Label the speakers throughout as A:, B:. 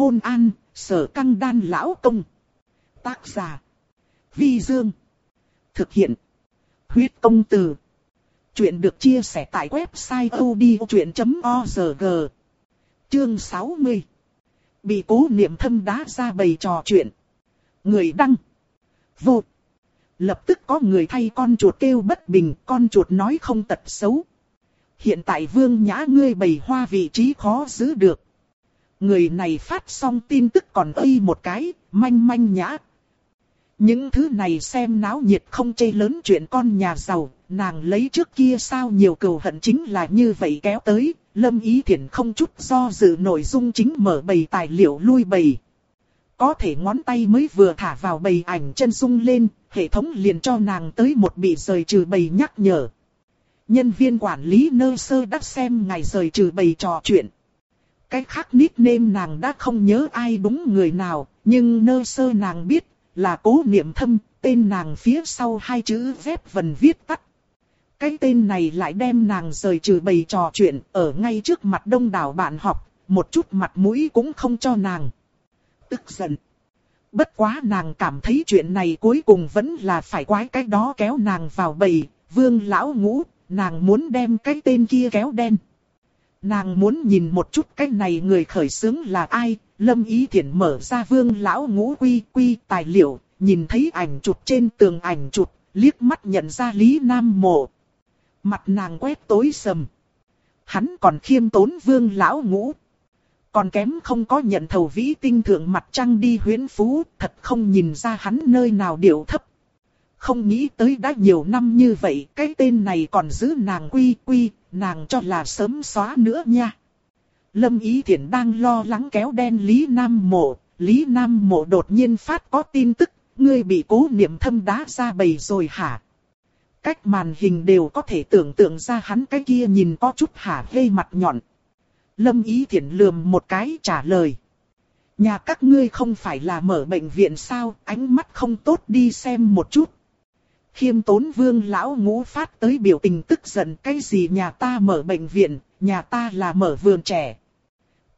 A: hôn an, sở căng đan lão công. Tác giả. Vi Dương. Thực hiện. Huyết công từ. Chuyện được chia sẻ tại website odchuyện.org. Chương 60. Bị cố niệm thâm đá ra bầy trò chuyện. Người đăng. Vô. Lập tức có người thay con chuột kêu bất bình, con chuột nói không tật xấu. Hiện tại vương nhã ngươi bầy hoa vị trí khó giữ được. Người này phát xong tin tức còn ây một cái, manh manh nhã. Những thứ này xem náo nhiệt không chê lớn chuyện con nhà giàu, nàng lấy trước kia sao nhiều cầu hận chính là như vậy kéo tới, lâm ý thiện không chút do dự nội dung chính mở bầy tài liệu lui bầy. Có thể ngón tay mới vừa thả vào bầy ảnh chân dung lên, hệ thống liền cho nàng tới một bị rời trừ bầy nhắc nhở. Nhân viên quản lý nơ sơ đã xem ngày rời trừ bầy trò chuyện. Cái khác nickname nàng đã không nhớ ai đúng người nào, nhưng nơ sơ nàng biết là cố niệm thâm, tên nàng phía sau hai chữ dép vần viết tắt. Cái tên này lại đem nàng rời trừ bầy trò chuyện ở ngay trước mặt đông đảo bạn học, một chút mặt mũi cũng không cho nàng. Tức giận. Bất quá nàng cảm thấy chuyện này cuối cùng vẫn là phải quái cái đó kéo nàng vào bầy, vương lão ngũ, nàng muốn đem cái tên kia kéo đen. Nàng muốn nhìn một chút cái này người khởi xướng là ai, lâm ý thiển mở ra vương lão ngũ quy quy tài liệu, nhìn thấy ảnh chụp trên tường ảnh chụp, liếc mắt nhận ra Lý Nam Mộ. Mặt nàng quét tối sầm. Hắn còn khiêm tốn vương lão ngũ. Còn kém không có nhận thầu vĩ tinh thượng mặt trăng đi huyến phú, thật không nhìn ra hắn nơi nào điệu thấp. Không nghĩ tới đã nhiều năm như vậy, cái tên này còn giữ nàng quy quy, nàng cho là sớm xóa nữa nha. Lâm Ý Thiển đang lo lắng kéo đen Lý Nam Mộ, Lý Nam Mộ đột nhiên phát có tin tức, ngươi bị cố niệm thâm đá ra bầy rồi hả? Cách màn hình đều có thể tưởng tượng ra hắn cái kia nhìn có chút hả hê mặt nhọn. Lâm Ý Thiển lườm một cái trả lời. Nhà các ngươi không phải là mở bệnh viện sao, ánh mắt không tốt đi xem một chút. Khiêm tốn vương lão ngũ phát tới biểu tình tức giận cái gì nhà ta mở bệnh viện, nhà ta là mở vườn trẻ.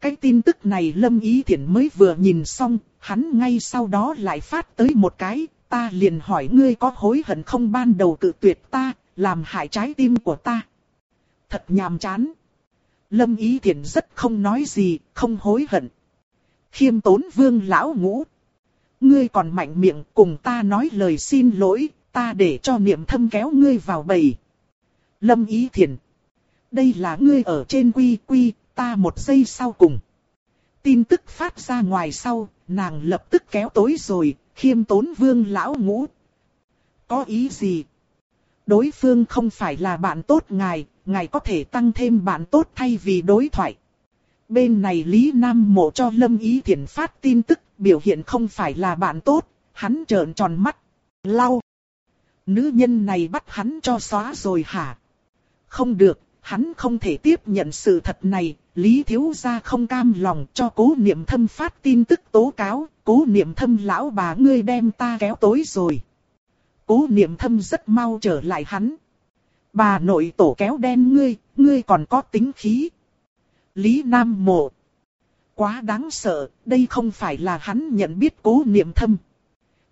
A: Cái tin tức này Lâm Ý Thiển mới vừa nhìn xong, hắn ngay sau đó lại phát tới một cái, ta liền hỏi ngươi có hối hận không ban đầu tự tuyệt ta, làm hại trái tim của ta. Thật nhàm chán. Lâm Ý Thiển rất không nói gì, không hối hận. Khiêm tốn vương lão ngũ. Ngươi còn mạnh miệng cùng ta nói lời xin lỗi, ta để cho niệm thâm kéo ngươi vào bầy. Lâm Ý thiền Đây là ngươi ở trên quy quy, ta một giây sau cùng. Tin tức phát ra ngoài sau, nàng lập tức kéo tối rồi, khiêm tốn vương lão ngũ. Có ý gì? Đối phương không phải là bạn tốt ngài, ngài có thể tăng thêm bạn tốt thay vì đối thoại. Bên này Lý Nam mộ cho Lâm Ý Thiển phát tin tức, biểu hiện không phải là bạn tốt, hắn trợn tròn mắt, lau. Nữ nhân này bắt hắn cho xóa rồi hả? Không được, hắn không thể tiếp nhận sự thật này, Lý Thiếu Gia không cam lòng cho cố niệm thâm phát tin tức tố cáo, cố niệm thâm lão bà ngươi đem ta kéo tối rồi. Cố niệm thâm rất mau trở lại hắn. Bà nội tổ kéo đen ngươi, ngươi còn có tính khí. Lý Nam Mộ. Quá đáng sợ, đây không phải là hắn nhận biết cố niệm thâm.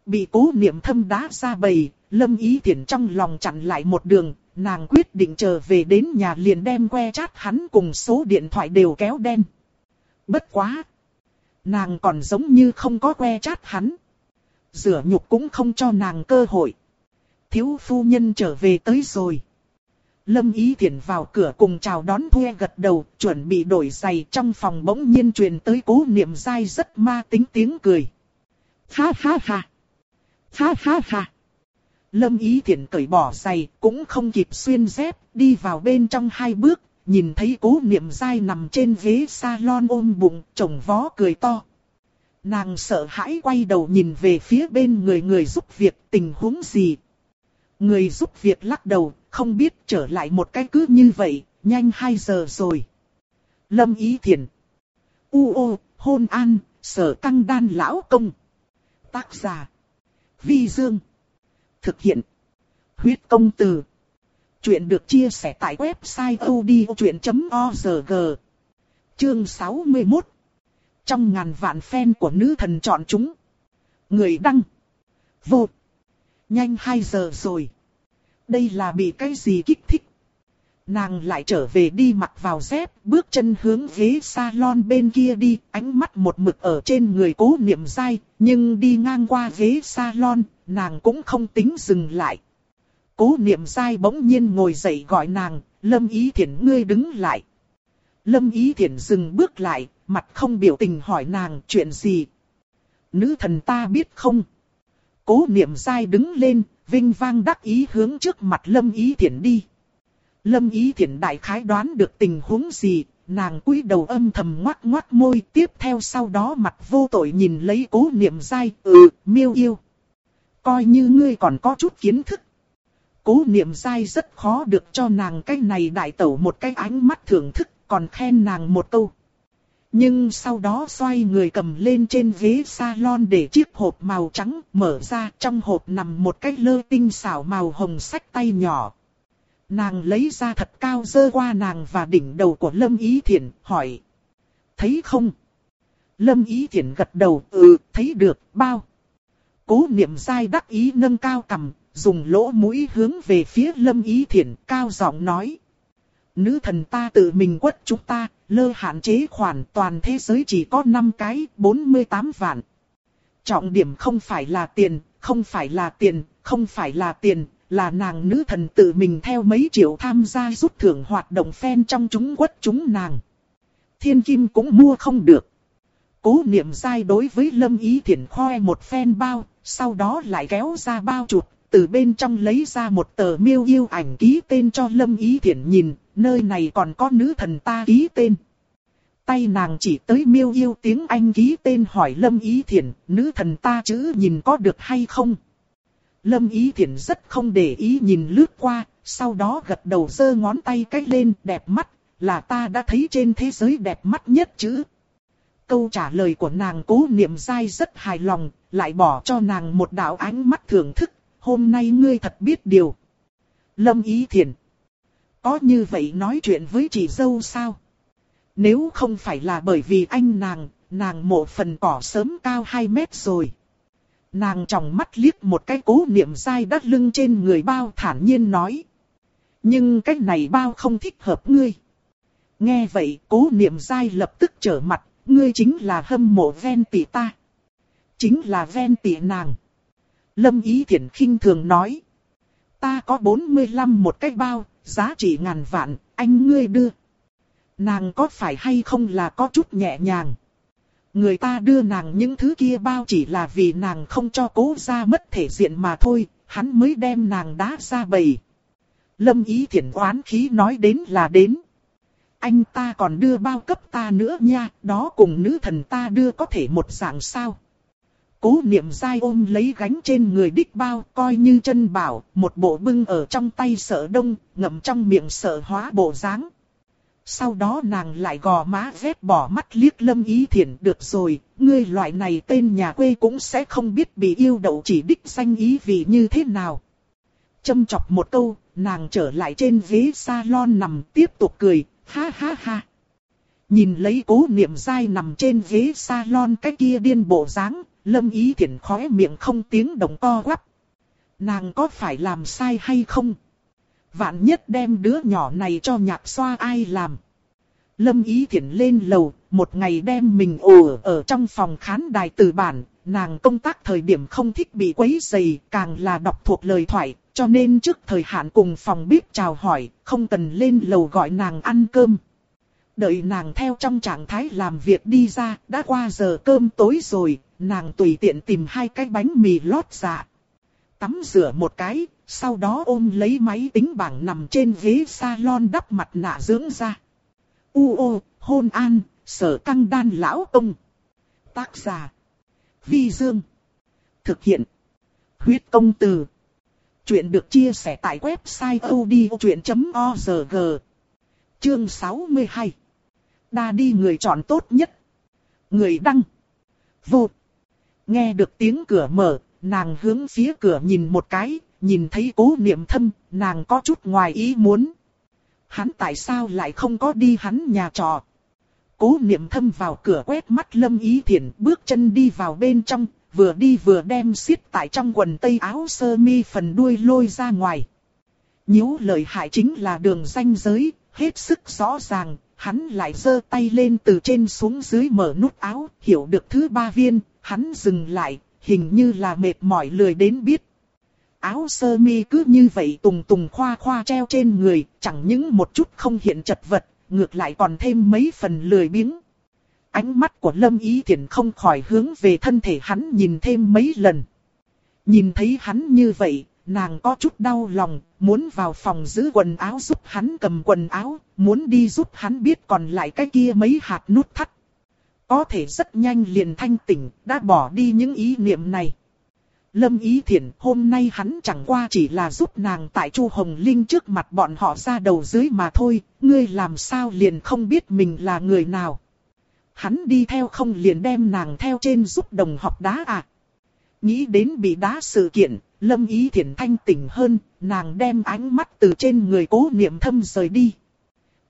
A: Bị cố niệm thâm đá ra bầy, lâm ý thiển trong lòng chặn lại một đường, nàng quyết định trở về đến nhà liền đem que chát hắn cùng số điện thoại đều kéo đen. Bất quá! Nàng còn giống như không có que chát hắn. Rửa nhục cũng không cho nàng cơ hội. Thiếu phu nhân trở về tới rồi. Lâm Ý Thiển vào cửa cùng chào đón thuê gật đầu, chuẩn bị đổi giày trong phòng bỗng nhiên truyền tới cố niệm dai rất ma tính tiếng cười. Ha ha ha! Ha ha ha! Lâm Ý Thiển cởi bỏ giày, cũng không kịp xuyên dép, đi vào bên trong hai bước, nhìn thấy cố niệm dai nằm trên ghế salon ôm bụng, chồng vó cười to. Nàng sợ hãi quay đầu nhìn về phía bên người người giúp việc tình huống gì. Người giúp việc lắc đầu, không biết trở lại một cái cứ như vậy, nhanh 2 giờ rồi. Lâm Ý Thiển U ô, hôn an, sở căng đan lão công. Tác giả. Vi Dương. Thực hiện. Huyết công từ. Chuyện được chia sẻ tại website odchuyện.org. Chương 61. Trong ngàn vạn fan của nữ thần chọn chúng. Người đăng. Vô. Nhanh 2 giờ rồi. Đây là bị cái gì kích thích? Nàng lại trở về đi mặc vào dép, bước chân hướng ghế salon bên kia đi, ánh mắt một mực ở trên người cố niệm dai, nhưng đi ngang qua ghế salon, nàng cũng không tính dừng lại. Cố niệm dai bỗng nhiên ngồi dậy gọi nàng, lâm ý thiện ngươi đứng lại. Lâm ý thiện dừng bước lại, mặt không biểu tình hỏi nàng chuyện gì. Nữ thần ta biết không? Cố niệm dai đứng lên, vinh vang đắc ý hướng trước mặt lâm ý thiện đi. Lâm ý thiện đại khái đoán được tình huống gì, nàng cúi đầu âm thầm ngoắt ngoắt môi tiếp theo sau đó mặt vô tội nhìn lấy cố niệm dai, ừ, miêu yêu. Coi như ngươi còn có chút kiến thức. Cố niệm dai rất khó được cho nàng cái này đại tẩu một cái ánh mắt thưởng thức, còn khen nàng một câu. Nhưng sau đó xoay người cầm lên trên ghế salon để chiếc hộp màu trắng mở ra trong hộp nằm một cái lơ tinh xảo màu hồng sách tay nhỏ. Nàng lấy ra thật cao dơ qua nàng và đỉnh đầu của Lâm Ý Thiển, hỏi. Thấy không? Lâm Ý Thiển gật đầu, ừ, thấy được, bao. Cố niệm sai đắc ý nâng cao cầm, dùng lỗ mũi hướng về phía Lâm Ý Thiển, cao giọng nói. Nữ thần ta tự mình quất chúng ta, lơ hạn chế khoản toàn thế giới chỉ có 5 cái, 48 vạn. Trọng điểm không phải là tiền, không phải là tiền, không phải là tiền, là nàng nữ thần tự mình theo mấy triệu tham gia rút thưởng hoạt động phen trong chúng quất chúng nàng. Thiên kim cũng mua không được. Cố niệm sai đối với Lâm Ý Thiển khoe một phen bao, sau đó lại kéo ra bao chuột từ bên trong lấy ra một tờ miêu yêu ảnh ký tên cho Lâm Ý Thiển nhìn, nơi này còn có nữ thần ta ký tên. Tay nàng chỉ tới miêu yêu tiếng Anh ký tên hỏi Lâm Ý Thiển, nữ thần ta chữ nhìn có được hay không? Lâm Ý Thiển rất không để ý nhìn lướt qua, sau đó gật đầu giơ ngón tay cách lên đẹp mắt, là ta đã thấy trên thế giới đẹp mắt nhất chứ. Câu trả lời của nàng cố niệm dai rất hài lòng, lại bỏ cho nàng một đạo ánh mắt thưởng thức, hôm nay ngươi thật biết điều. Lâm Ý Thiển. Có như vậy nói chuyện với chị dâu sao? Nếu không phải là bởi vì anh nàng, nàng mộ phần cỏ sớm cao 2 mét rồi. Nàng trong mắt liếc một cái cố niệm dai đắt lưng trên người bao thản nhiên nói. Nhưng cái này bao không thích hợp ngươi. Nghe vậy cố niệm dai lập tức trở mặt, ngươi chính là hâm mộ ven tỷ ta. Chính là ven tỷ nàng. Lâm Ý Thiển khinh thường nói. Ta có 45 một cái bao, giá trị ngàn vạn, anh ngươi đưa. Nàng có phải hay không là có chút nhẹ nhàng. Người ta đưa nàng những thứ kia bao chỉ là vì nàng không cho cố ra mất thể diện mà thôi, hắn mới đem nàng đá ra bầy. Lâm ý thiện oán khí nói đến là đến. Anh ta còn đưa bao cấp ta nữa nha, đó cùng nữ thần ta đưa có thể một dạng sao. Cố niệm dai ôm lấy gánh trên người đích bao coi như chân bảo, một bộ bưng ở trong tay sợ đông, ngậm trong miệng sợ hóa bộ dáng. Sau đó nàng lại gò má vét bỏ mắt liếc lâm ý thiện được rồi, ngươi loại này tên nhà quê cũng sẽ không biết bị yêu đậu chỉ đích danh ý vì như thế nào. Châm chọc một câu, nàng trở lại trên ghế salon nằm tiếp tục cười, ha ha ha. Nhìn lấy cố niệm dai nằm trên ghế salon cái kia điên bộ dáng, lâm ý thiện khóe miệng không tiếng động co quắp. Nàng có phải làm sai hay không? Vạn nhất đem đứa nhỏ này cho nhạc xoa ai làm. Lâm Ý Thiển lên lầu, một ngày đem mình ồ ở trong phòng khán đài từ bản, nàng công tác thời điểm không thích bị quấy rầy, càng là đọc thuộc lời thoại, cho nên trước thời hạn cùng phòng bếp chào hỏi, không cần lên lầu gọi nàng ăn cơm. Đợi nàng theo trong trạng thái làm việc đi ra, đã qua giờ cơm tối rồi, nàng tùy tiện tìm hai cái bánh mì lót dạ. Tắm rửa một cái, sau đó ôm lấy máy tính bảng nằm trên ghế salon đắp mặt nạ dưỡng da. U ô, hôn an, sở căng đan lão ông. Tác giả. Vi Dương. Thực hiện. Huyết công từ. Chuyện được chia sẻ tại website odchuyện.org. Chương 62. Đa đi người chọn tốt nhất. Người đăng. Vột. Nghe được tiếng cửa mở, nàng hướng phía cửa nhìn một cái, nhìn thấy cố niệm thâm, nàng có chút ngoài ý muốn. Hắn tại sao lại không có đi hắn nhà trọ? cố niệm thâm vào cửa quét mắt lâm ý thiện bước chân đi vào bên trong, vừa đi vừa đem xiết tại trong quần tây áo sơ mi phần đuôi lôi ra ngoài. Nhíu lời hại chính là đường ranh giới, hết sức rõ ràng, hắn lại giơ tay lên từ trên xuống dưới mở nút áo, hiểu được thứ ba viên, hắn dừng lại, hình như là mệt mỏi lười đến biết. Áo sơ mi cứ như vậy tùng tùng khoa khoa treo trên người, chẳng những một chút không hiện chật vật, ngược lại còn thêm mấy phần lười biếng. Ánh mắt của Lâm Ý Thiển không khỏi hướng về thân thể hắn nhìn thêm mấy lần. Nhìn thấy hắn như vậy, nàng có chút đau lòng, muốn vào phòng giữ quần áo giúp hắn cầm quần áo, muốn đi giúp hắn biết còn lại cái kia mấy hạt nút thắt. Có thể rất nhanh liền thanh tỉnh, đã bỏ đi những ý niệm này. Lâm Ý Thiển hôm nay hắn chẳng qua chỉ là giúp nàng tại Chu Hồng Linh trước mặt bọn họ ra đầu dưới mà thôi, ngươi làm sao liền không biết mình là người nào. Hắn đi theo không liền đem nàng theo trên giúp đồng học đá à. Nghĩ đến bị đá sự kiện, Lâm Ý Thiển thanh tỉnh hơn, nàng đem ánh mắt từ trên người cố niệm thâm rời đi.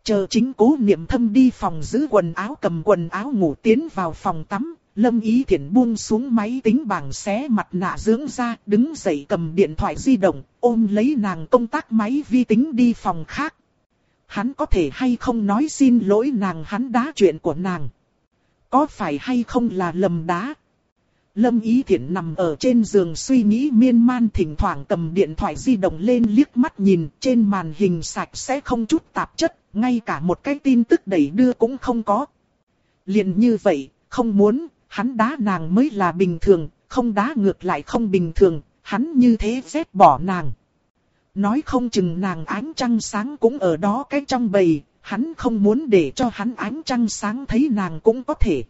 A: Chờ chính cố niệm thâm đi phòng giữ quần áo cầm quần áo ngủ tiến vào phòng tắm, Lâm Ý Thiển buông xuống máy tính bảng xé mặt nạ dưỡng ra, đứng dậy cầm điện thoại di động, ôm lấy nàng công tác máy vi tính đi phòng khác. Hắn có thể hay không nói xin lỗi nàng hắn đá chuyện của nàng. Có phải hay không là lầm đá? Lâm Ý Thiển nằm ở trên giường suy nghĩ miên man thỉnh thoảng cầm điện thoại di động lên liếc mắt nhìn trên màn hình sạch sẽ không chút tạp chất, ngay cả một cái tin tức đẩy đưa cũng không có. liền như vậy, không muốn, hắn đá nàng mới là bình thường, không đá ngược lại không bình thường, hắn như thế vết bỏ nàng. Nói không chừng nàng ánh trăng sáng cũng ở đó cái trong bầy, hắn không muốn để cho hắn ánh trăng sáng thấy nàng cũng có thể.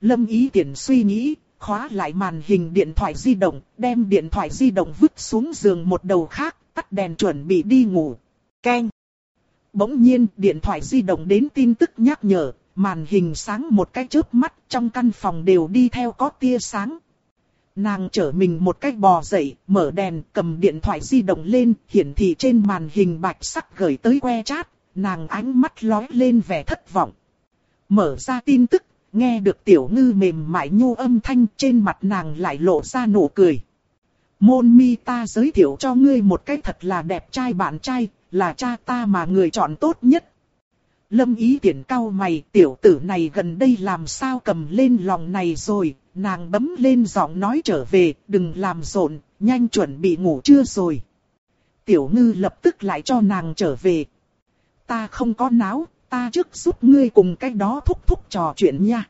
A: Lâm ý tiện suy nghĩ, khóa lại màn hình điện thoại di động, đem điện thoại di động vứt xuống giường một đầu khác, tắt đèn chuẩn bị đi ngủ. keng, Bỗng nhiên điện thoại di động đến tin tức nhắc nhở, màn hình sáng một cái chớp mắt trong căn phòng đều đi theo có tia sáng. Nàng trở mình một cách bò dậy, mở đèn, cầm điện thoại di động lên, hiển thị trên màn hình bạch sắc gửi tới que chat, nàng ánh mắt lóe lên vẻ thất vọng. Mở ra tin tức, nghe được tiểu ngư mềm mại nhu âm thanh trên mặt nàng lại lộ ra nụ cười. Môn mi ta giới thiệu cho ngươi một cách thật là đẹp trai bạn trai, là cha ta mà người chọn tốt nhất. Lâm ý tiện cao mày tiểu tử này gần đây làm sao cầm lên lòng này rồi, nàng bấm lên giọng nói trở về, đừng làm rộn, nhanh chuẩn bị ngủ chưa rồi. Tiểu ngư lập tức lại cho nàng trở về. Ta không có náo, ta trước giúp ngươi cùng cái đó thúc thúc trò chuyện nha.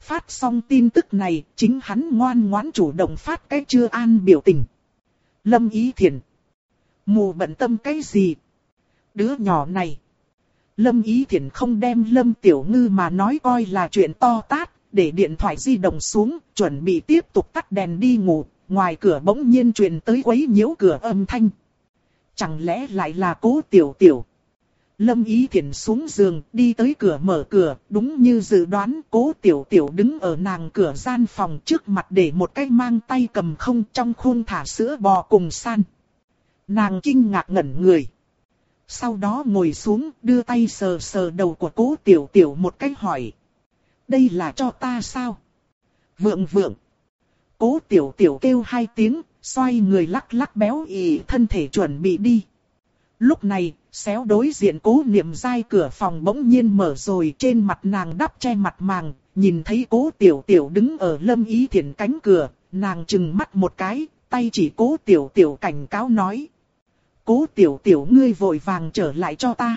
A: Phát xong tin tức này, chính hắn ngoan ngoãn chủ động phát cái chưa an biểu tình. Lâm ý thiền. Mù bận tâm cái gì? Đứa nhỏ này. Lâm Ý Thiển không đem Lâm Tiểu Ngư mà nói coi là chuyện to tát, để điện thoại di động xuống, chuẩn bị tiếp tục tắt đèn đi ngủ, ngoài cửa bỗng nhiên truyền tới quấy nhiễu cửa âm thanh. Chẳng lẽ lại là cố Tiểu Tiểu? Lâm Ý Thiển xuống giường, đi tới cửa mở cửa, đúng như dự đoán cố Tiểu Tiểu đứng ở nàng cửa gian phòng trước mặt để một cái mang tay cầm không trong khuôn thả sữa bò cùng san. Nàng kinh ngạc ngẩn người sau đó ngồi xuống đưa tay sờ sờ đầu của cố tiểu tiểu một cách hỏi. Đây là cho ta sao? Vượng vượng. Cố tiểu tiểu kêu hai tiếng, xoay người lắc lắc béo ị thân thể chuẩn bị đi. Lúc này, xéo đối diện cố niệm dai cửa phòng bỗng nhiên mở rồi trên mặt nàng đắp che mặt màng, nhìn thấy cố tiểu tiểu đứng ở lâm ý thiện cánh cửa, nàng chừng mắt một cái, tay chỉ cố tiểu tiểu cảnh cáo nói cố tiểu tiểu ngươi vội vàng trở lại cho ta.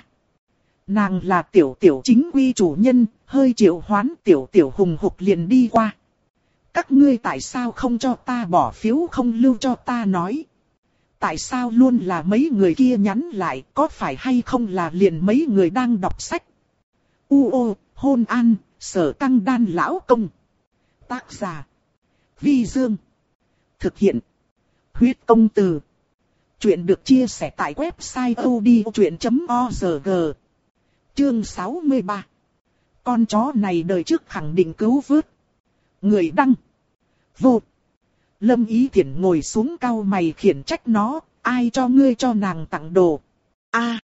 A: Nàng là tiểu tiểu chính quy chủ nhân, hơi triệu hoán tiểu tiểu hùng hục liền đi qua. Các ngươi tại sao không cho ta bỏ phiếu không lưu cho ta nói. Tại sao luôn là mấy người kia nhắn lại có phải hay không là liền mấy người đang đọc sách. U ô, hôn an, sở căng đan lão công. Tác giả. Vi Dương. Thực hiện. Huyết công từ. Chuyện được chia sẻ tại website odchuyện.org Chương 63 Con chó này đời trước khẳng định cứu vớt. Người đăng. Vô. Lâm Ý Thiển ngồi xuống cao mày khiển trách nó, ai cho ngươi cho nàng tặng đồ. a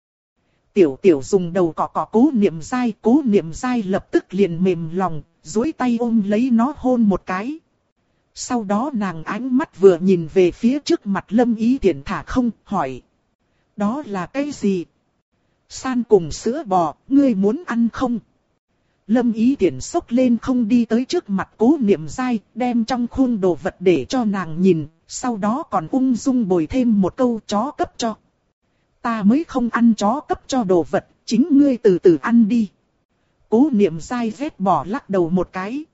A: tiểu tiểu dùng đầu cọ cọ cố niệm dai, cố niệm dai lập tức liền mềm lòng, duỗi tay ôm lấy nó hôn một cái. Sau đó nàng ánh mắt vừa nhìn về phía trước mặt lâm ý tiện thả không, hỏi. Đó là cái gì? San cùng sữa bò, ngươi muốn ăn không? Lâm ý tiện sốc lên không đi tới trước mặt cố niệm dai, đem trong khuôn đồ vật để cho nàng nhìn, sau đó còn ung dung bồi thêm một câu chó cấp cho. Ta mới không ăn chó cấp cho đồ vật, chính ngươi từ từ ăn đi. Cố niệm dai vết bỏ lắc đầu một cái.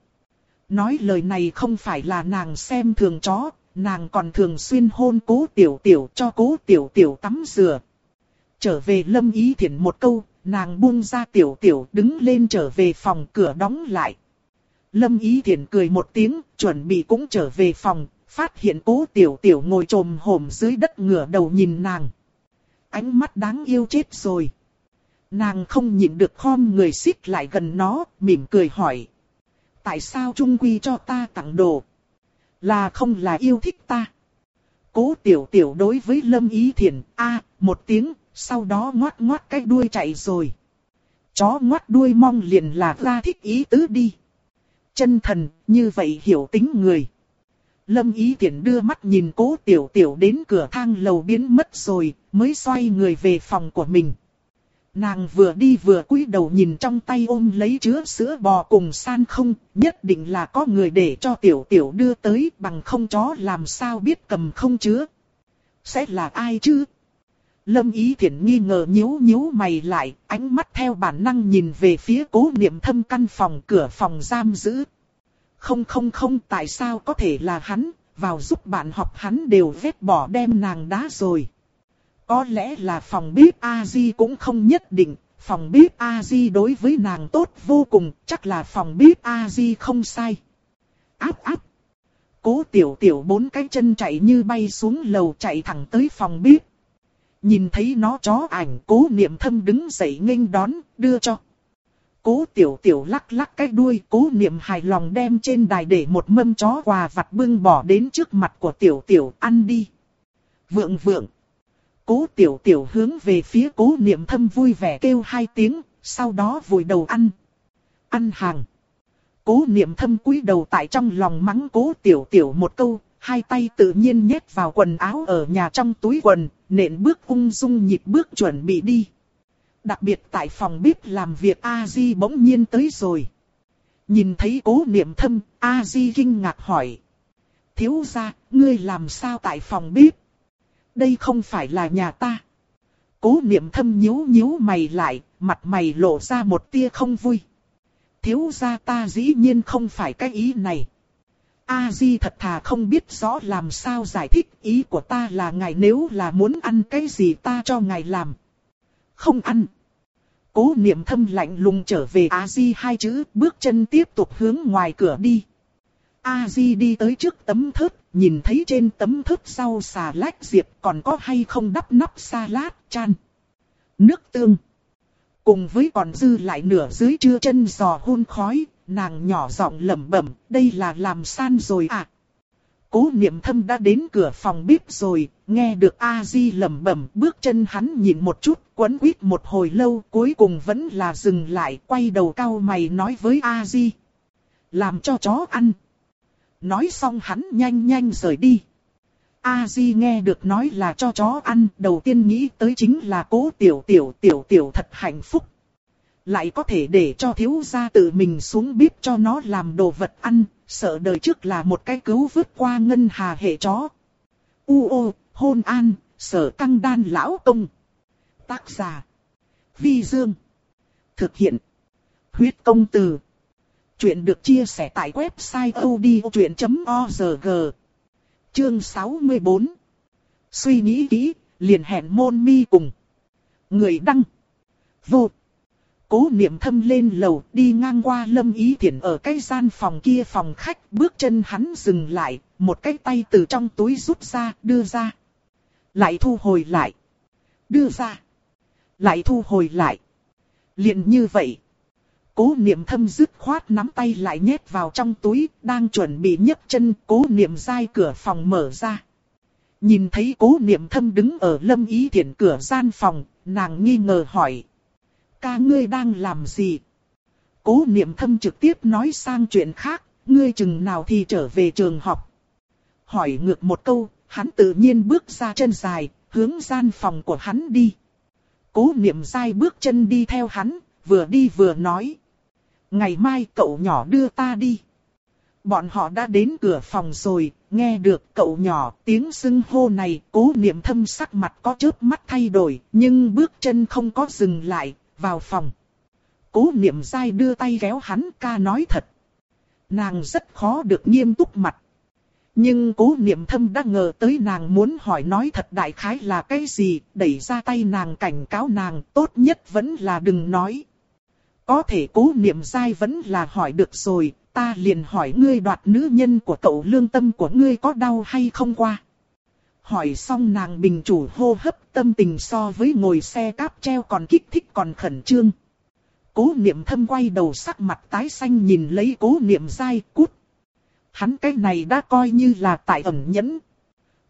A: Nói lời này không phải là nàng xem thường chó, nàng còn thường xuyên hôn cố tiểu tiểu cho cố tiểu tiểu tắm rửa. Trở về lâm ý thiện một câu, nàng buông ra tiểu tiểu đứng lên trở về phòng cửa đóng lại. Lâm ý thiện cười một tiếng, chuẩn bị cũng trở về phòng, phát hiện cố tiểu tiểu ngồi trồm hổm dưới đất ngửa đầu nhìn nàng. Ánh mắt đáng yêu chết rồi. Nàng không nhịn được khom người xích lại gần nó, mỉm cười hỏi. Tại sao Trung Quy cho ta tặng đồ? Là không là yêu thích ta? Cố tiểu tiểu đối với Lâm Ý Thiền, a một tiếng, sau đó ngoát ngoát cái đuôi chạy rồi. Chó ngoát đuôi mong liền là ra thích ý tứ đi. Chân thần, như vậy hiểu tính người. Lâm Ý Thiển đưa mắt nhìn cố tiểu tiểu đến cửa thang lầu biến mất rồi, mới xoay người về phòng của mình. Nàng vừa đi vừa cúi đầu nhìn trong tay ôm lấy chứa sữa bò cùng san không, nhất định là có người để cho tiểu tiểu đưa tới bằng không chó làm sao biết cầm không chứa. Sẽ là ai chứ? Lâm Ý Thiển nghi ngờ nhíu nhíu mày lại, ánh mắt theo bản năng nhìn về phía cố niệm thâm căn phòng cửa phòng giam giữ. Không không không tại sao có thể là hắn, vào giúp bạn học hắn đều vết bỏ đem nàng đá rồi. Có lẽ là phòng bếp A-di cũng không nhất định, phòng bếp A-di đối với nàng tốt vô cùng, chắc là phòng bếp A-di không sai. Áp áp. Cố tiểu tiểu bốn cái chân chạy như bay xuống lầu chạy thẳng tới phòng bếp. Nhìn thấy nó chó ảnh cố niệm thâm đứng dậy nghênh đón, đưa cho. Cố tiểu tiểu lắc lắc cái đuôi, cố niệm hài lòng đem trên đài để một mâm chó quà vặt bưng bỏ đến trước mặt của tiểu tiểu ăn đi. Vượng vượng. Cố tiểu tiểu hướng về phía cố niệm thâm vui vẻ kêu hai tiếng, sau đó vùi đầu ăn. Ăn hàng. Cố niệm thâm cúi đầu tại trong lòng mắng cố tiểu tiểu một câu, hai tay tự nhiên nhét vào quần áo ở nhà trong túi quần, nện bước ung dung nhịp bước chuẩn bị đi. Đặc biệt tại phòng bếp làm việc A-di bỗng nhiên tới rồi. Nhìn thấy cố niệm thâm, A-di kinh ngạc hỏi. Thiếu gia, ngươi làm sao tại phòng bếp? Đây không phải là nhà ta. Cố niệm thâm nhíu nhíu mày lại, mặt mày lộ ra một tia không vui. Thiếu gia ta dĩ nhiên không phải cái ý này. A-di thật thà không biết rõ làm sao giải thích ý của ta là ngài nếu là muốn ăn cái gì ta cho ngài làm. Không ăn. Cố niệm thâm lạnh lùng trở về A-di hai chữ bước chân tiếp tục hướng ngoài cửa đi. A-di đi tới trước tấm thớt, nhìn thấy trên tấm thớt rau xà lách diệp còn có hay không đắp nắp salad, chan. Nước tương. Cùng với còn dư lại nửa dưới chưa chân giò hôn khói, nàng nhỏ giọng lẩm bẩm, đây là làm san rồi à. Cố niệm thâm đã đến cửa phòng bếp rồi, nghe được A-di lẩm bẩm bước chân hắn nhìn một chút, quấn quýt một hồi lâu cuối cùng vẫn là dừng lại, quay đầu cao mày nói với A-di. Làm cho chó ăn. Nói xong hắn nhanh nhanh rời đi. A-di nghe được nói là cho chó ăn, đầu tiên nghĩ tới chính là cố tiểu tiểu tiểu tiểu thật hạnh phúc. Lại có thể để cho thiếu gia tự mình xuống bếp cho nó làm đồ vật ăn, sợ đời trước là một cái cứu vớt qua ngân hà hệ chó. U ô, hôn an, sở căng đan lão công. Tác giả. Vi Dương. Thực hiện. Huyết công từ. Chuyện được chia sẻ tại website odchuyện.org. Chương 64. Suy nghĩ kỹ, liền hẹn môn mi cùng. Người đăng. Vô. Cố niệm thâm lên lầu đi ngang qua lâm ý thiện ở cái gian phòng kia phòng khách bước chân hắn dừng lại, một cái tay từ trong túi rút ra đưa ra. Lại thu hồi lại. Đưa ra. Lại thu hồi lại. liền như vậy. Cố niệm thâm dứt khoát nắm tay lại nhét vào trong túi, đang chuẩn bị nhấc chân, cố niệm dai cửa phòng mở ra. Nhìn thấy cố niệm thâm đứng ở lâm ý thiện cửa gian phòng, nàng nghi ngờ hỏi, ca ngươi đang làm gì? Cố niệm thâm trực tiếp nói sang chuyện khác, ngươi chừng nào thì trở về trường học. Hỏi ngược một câu, hắn tự nhiên bước ra chân dài, hướng gian phòng của hắn đi. Cố niệm dai bước chân đi theo hắn, vừa đi vừa nói. Ngày mai cậu nhỏ đưa ta đi. Bọn họ đã đến cửa phòng rồi, nghe được cậu nhỏ tiếng xưng hô này, cố niệm thâm sắc mặt có chớp mắt thay đổi, nhưng bước chân không có dừng lại, vào phòng. Cố niệm dai đưa tay kéo hắn ca nói thật. Nàng rất khó được nghiêm túc mặt. Nhưng cố niệm thâm đã ngờ tới nàng muốn hỏi nói thật đại khái là cái gì, đẩy ra tay nàng cảnh cáo nàng tốt nhất vẫn là đừng nói. Có thể cố niệm dai vẫn là hỏi được rồi, ta liền hỏi ngươi đoạt nữ nhân của cậu lương tâm của ngươi có đau hay không qua. Hỏi xong nàng bình chủ hô hấp tâm tình so với ngồi xe cáp treo còn kích thích còn khẩn trương. Cố niệm thâm quay đầu sắc mặt tái xanh nhìn lấy cố niệm dai cút. Hắn cái này đã coi như là tại ẩn nhẫn.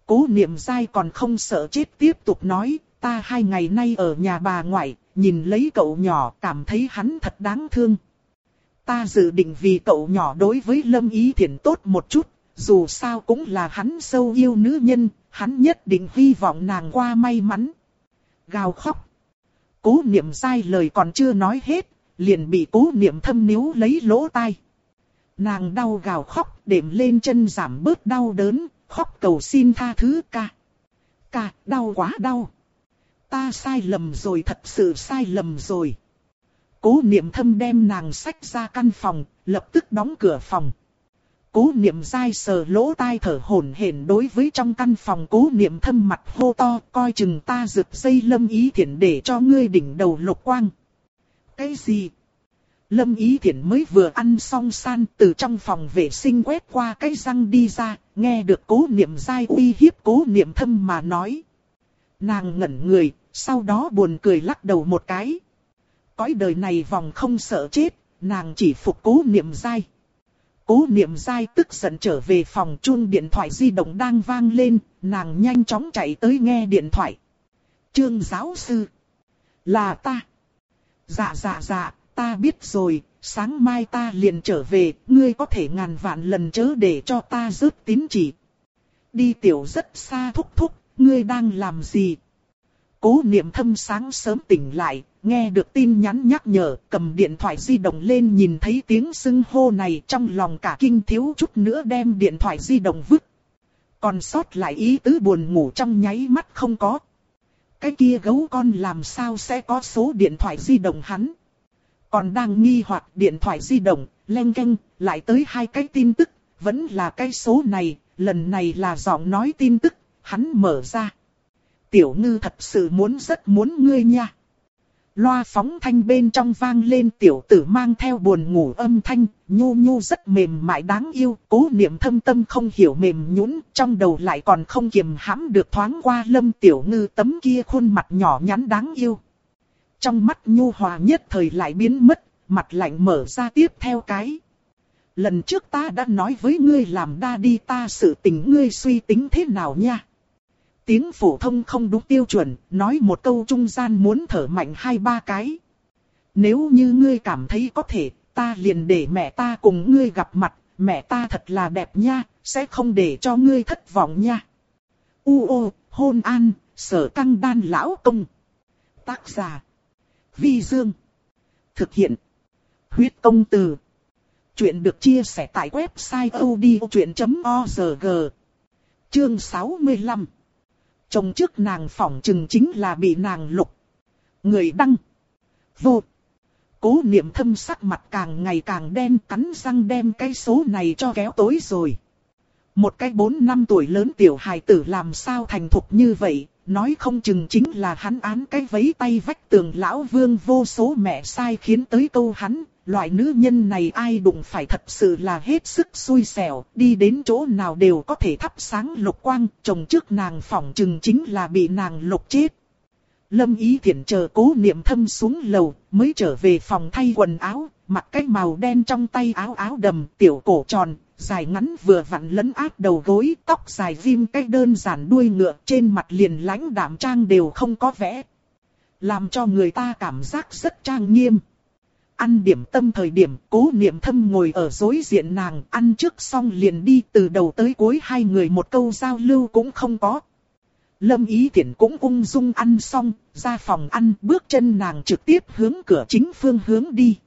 A: Cố niệm dai còn không sợ chết tiếp tục nói, ta hai ngày nay ở nhà bà ngoại, nhìn lấy cậu nhỏ cảm thấy hắn thật đáng thương. Ta dự định vì cậu nhỏ đối với Lâm Ý Thiển tốt một chút, dù sao cũng là hắn sâu yêu nữ nhân, hắn nhất định hy vọng nàng qua may mắn. Gào khóc. Cố niệm sai lời còn chưa nói hết, liền bị cố niệm thâm níu lấy lỗ tai. Nàng đau gào khóc, đệm lên chân giảm bớt đau đớn, khóc cầu xin tha thứ ca. Ca, đau quá đau. Ta sai lầm rồi thật sự sai lầm rồi. Cố niệm thâm đem nàng sách ra căn phòng, lập tức đóng cửa phòng. Cố niệm dai sờ lỗ tai thở hổn hển đối với trong căn phòng cố niệm thâm mặt hô to coi chừng ta rực dây lâm ý thiện để cho ngươi đỉnh đầu lục quang. Cái gì? Lâm ý thiện mới vừa ăn xong san từ trong phòng vệ sinh quét qua cái răng đi ra, nghe được cố niệm dai uy hiếp cố niệm thâm mà nói. Nàng ngẩn người, sau đó buồn cười lắc đầu một cái. Cõi đời này vòng không sợ chết, nàng chỉ phục cố niệm dai. Cố niệm dai tức giận trở về phòng chuông điện thoại di động đang vang lên, nàng nhanh chóng chạy tới nghe điện thoại. Trương giáo sư. Là ta. Dạ dạ dạ, ta biết rồi, sáng mai ta liền trở về, ngươi có thể ngàn vạn lần chớ để cho ta rớt tín chỉ. Đi tiểu rất xa thúc thúc, ngươi đang làm gì? Cố niệm thâm sáng sớm tỉnh lại, nghe được tin nhắn nhắc nhở, cầm điện thoại di động lên nhìn thấy tiếng xưng hô này trong lòng cả kinh thiếu chút nữa đem điện thoại di động vứt. Còn sót lại ý tứ buồn ngủ trong nháy mắt không có. Cái kia gấu con làm sao sẽ có số điện thoại di động hắn. Còn đang nghi hoặc điện thoại di động, len canh, lại tới hai cái tin tức, vẫn là cái số này, lần này là giọng nói tin tức, hắn mở ra. Tiểu ngư thật sự muốn rất muốn ngươi nha. Loa phóng thanh bên trong vang lên tiểu tử mang theo buồn ngủ âm thanh, nhu nhu rất mềm mại đáng yêu, cố niệm thâm tâm không hiểu mềm nhũn trong đầu lại còn không kiềm hãm được thoáng qua lâm tiểu ngư tấm kia khuôn mặt nhỏ nhắn đáng yêu. Trong mắt nhu hòa nhất thời lại biến mất, mặt lạnh mở ra tiếp theo cái. Lần trước ta đã nói với ngươi làm đa đi ta sự tình ngươi suy tính thế nào nha. Tiếng phổ thông không đúng tiêu chuẩn, nói một câu trung gian muốn thở mạnh hai ba cái. Nếu như ngươi cảm thấy có thể, ta liền để mẹ ta cùng ngươi gặp mặt, mẹ ta thật là đẹp nha, sẽ không để cho ngươi thất vọng nha. U ô, hôn an, sở căng đan lão công. Tác giả. Vi Dương. Thực hiện. Huyết công từ. Chuyện được chia sẻ tại website odchuyện.org. Chương 65 Chồng trước nàng phỏng chừng chính là bị nàng lục. Người đăng. Vô. Cố niệm thâm sắc mặt càng ngày càng đen cắn răng đem cái số này cho kéo tối rồi. Một cái 4 năm tuổi lớn tiểu hài tử làm sao thành thục như vậy, nói không chừng chính là hắn án cái vấy tay vách tường lão vương vô số mẹ sai khiến tới câu hắn, loại nữ nhân này ai đụng phải thật sự là hết sức xui xẻo, đi đến chỗ nào đều có thể thắp sáng lục quang, chồng trước nàng phỏng chừng chính là bị nàng lục chết. Lâm ý Thiển chờ cố niệm thâm xuống lầu, mới trở về phòng thay quần áo, mặc cái màu đen trong tay áo áo đầm, tiểu cổ tròn, dài ngắn vừa vặn lấn át đầu gối, tóc dài viêm cái đơn giản đuôi ngựa, trên mặt liền lãnh đạm trang đều không có vẽ. Làm cho người ta cảm giác rất trang nghiêm. Ăn điểm tâm thời điểm cố niệm thâm ngồi ở dối diện nàng ăn trước xong liền đi từ đầu tới cuối hai người một câu giao lưu cũng không có. Lâm Ý Thiển cũng ung dung ăn xong, ra phòng ăn bước chân nàng trực tiếp hướng cửa chính phương hướng đi.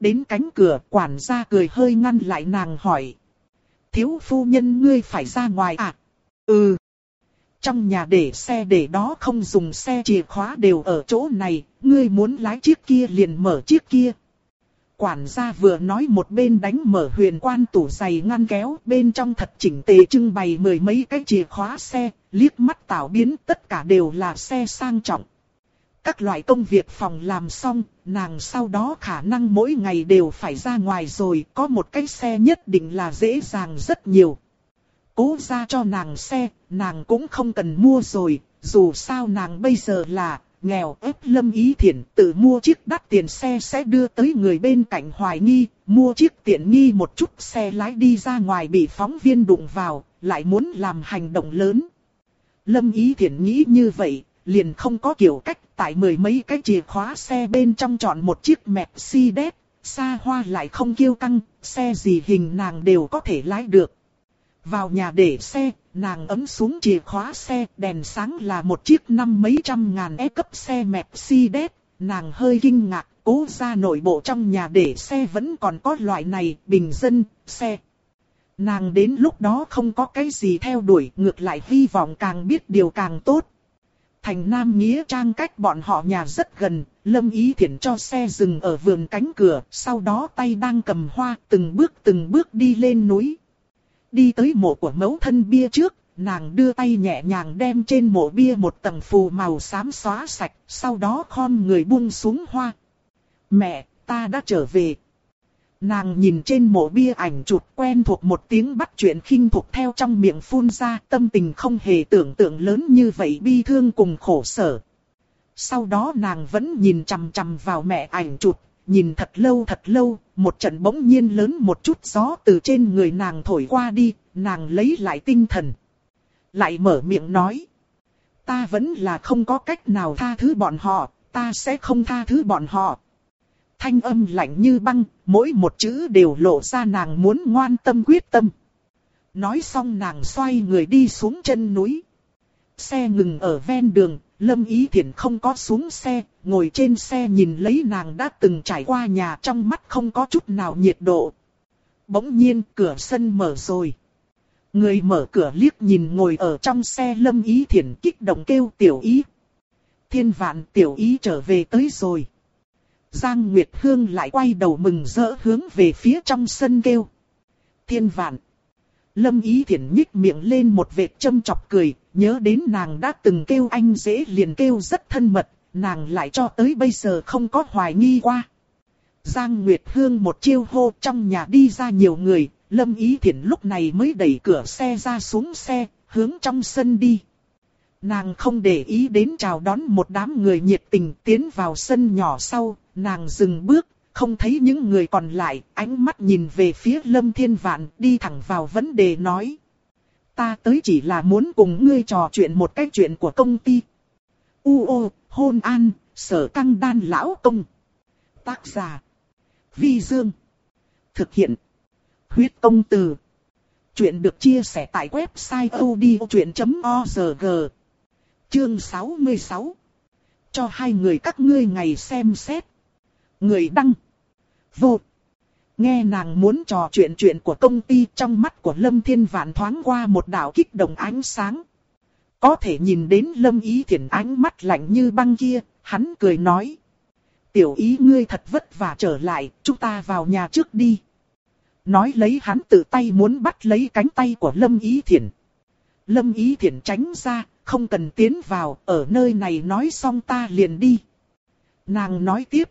A: Đến cánh cửa quản gia cười hơi ngăn lại nàng hỏi. Thiếu phu nhân ngươi phải ra ngoài à? Ừ. Trong nhà để xe để đó không dùng xe chìa khóa đều ở chỗ này, ngươi muốn lái chiếc kia liền mở chiếc kia. Quản gia vừa nói một bên đánh mở huyền quan tủ giày ngăn kéo, bên trong thật chỉnh tề trưng bày mười mấy cái chìa khóa xe, liếc mắt tạo biến tất cả đều là xe sang trọng. Các loại công việc phòng làm xong, nàng sau đó khả năng mỗi ngày đều phải ra ngoài rồi, có một cái xe nhất định là dễ dàng rất nhiều. Cố ra cho nàng xe, nàng cũng không cần mua rồi, dù sao nàng bây giờ là nghèo ép lâm ý thiện tự mua chiếc đắt tiền xe sẽ đưa tới người bên cạnh hoài nghi, mua chiếc tiện nghi một chút xe lái đi ra ngoài bị phóng viên đụng vào, lại muốn làm hành động lớn. Lâm ý thiện nghĩ như vậy, liền không có kiểu cách tại mười mấy cái chìa khóa xe bên trong chọn một chiếc Mercedes, xa hoa lại không kiêu căng, xe gì hình nàng đều có thể lái được. Vào nhà để xe, nàng ấm xuống chìa khóa xe, đèn sáng là một chiếc năm mấy trăm ngàn E cấp xe Mercedes, nàng hơi kinh ngạc, cố ra nội bộ trong nhà để xe vẫn còn có loại này, bình dân, xe. Nàng đến lúc đó không có cái gì theo đuổi, ngược lại hy vọng càng biết điều càng tốt. Thành Nam Nghĩa Trang cách bọn họ nhà rất gần, Lâm Ý Thiển cho xe dừng ở vườn cánh cửa, sau đó tay đang cầm hoa, từng bước từng bước đi lên núi. Đi tới mộ của mẫu thân bia trước, nàng đưa tay nhẹ nhàng đem trên mộ bia một tầng phù màu xám xóa sạch, sau đó khom người buông xuống hoa. Mẹ, ta đã trở về. Nàng nhìn trên mộ bia ảnh chụp quen thuộc một tiếng bắt chuyện khinh thuộc theo trong miệng phun ra tâm tình không hề tưởng tượng lớn như vậy bi thương cùng khổ sở. Sau đó nàng vẫn nhìn chằm chằm vào mẹ ảnh chụp, nhìn thật lâu thật lâu, một trận bỗng nhiên lớn một chút gió từ trên người nàng thổi qua đi, nàng lấy lại tinh thần. Lại mở miệng nói. Ta vẫn là không có cách nào tha thứ bọn họ, ta sẽ không tha thứ bọn họ. Thanh âm lạnh như băng, mỗi một chữ đều lộ ra nàng muốn ngoan tâm quyết tâm. Nói xong nàng xoay người đi xuống chân núi. Xe ngừng ở ven đường, Lâm Ý Thiển không có xuống xe, ngồi trên xe nhìn lấy nàng đã từng trải qua nhà trong mắt không có chút nào nhiệt độ. Bỗng nhiên cửa sân mở rồi. Người mở cửa liếc nhìn ngồi ở trong xe Lâm Ý Thiển kích động kêu tiểu ý. Thiên vạn tiểu ý trở về tới rồi. Giang Nguyệt Hương lại quay đầu mừng rỡ hướng về phía trong sân kêu. Thiên vạn. Lâm Ý Thiển nhích miệng lên một vệt châm chọc cười, nhớ đến nàng đã từng kêu anh dễ liền kêu rất thân mật, nàng lại cho tới bây giờ không có hoài nghi qua. Giang Nguyệt Hương một chiêu hô trong nhà đi ra nhiều người, Lâm Ý Thiển lúc này mới đẩy cửa xe ra xuống xe, hướng trong sân đi. Nàng không để ý đến chào đón một đám người nhiệt tình tiến vào sân nhỏ sau, nàng dừng bước, không thấy những người còn lại, ánh mắt nhìn về phía Lâm Thiên Vạn, đi thẳng vào vấn đề nói. Ta tới chỉ là muốn cùng ngươi trò chuyện một cái chuyện của công ty. U ô, hôn an, sở căng đan lão công. Tác giả. Vi Dương. Thực hiện. Huyết công từ. Chuyện được chia sẻ tại website odchuyện.org. Chương 66. Cho hai người các ngươi ngày xem xét. Người đăng. Vô. Nghe nàng muốn trò chuyện chuyện của công ty trong mắt của Lâm Thiên Vạn thoáng qua một đạo kích động ánh sáng. Có thể nhìn đến Lâm Ý Thiển ánh mắt lạnh như băng kia, hắn cười nói. Tiểu ý ngươi thật vất vả trở lại, chúng ta vào nhà trước đi. Nói lấy hắn tự tay muốn bắt lấy cánh tay của Lâm Ý Thiển. Lâm Ý Thiển tránh ra, không cần tiến vào, ở nơi này nói xong ta liền đi. Nàng nói tiếp.